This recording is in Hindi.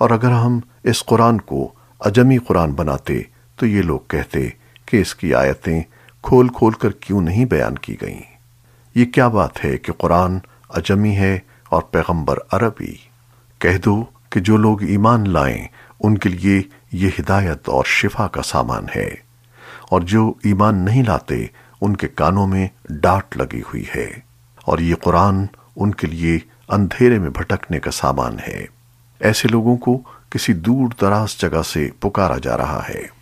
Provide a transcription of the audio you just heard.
और अगर हम इस कुरान को अजमी कुरान बनाते तो ये लोग कहते कि इसकी आयतें खोल खोल कर क्यों नहीं बयान की गईं? ये क्या बात है कि कुरान अजमी है और पैगंबर अरबी? कह दो कि जो लोग ईमान लाएँ, उनके लिए ये हिदायत और शिफा का सामान है। और जो ईमान नहीं लाते, उनके कानों में डांट लगी हुई है। और ये कुरान उनके लिए अंधेरे में भटकने का सामान है। ऐसे लोगों को किसी दूर दराज जगह से पुकारा जा रहा है।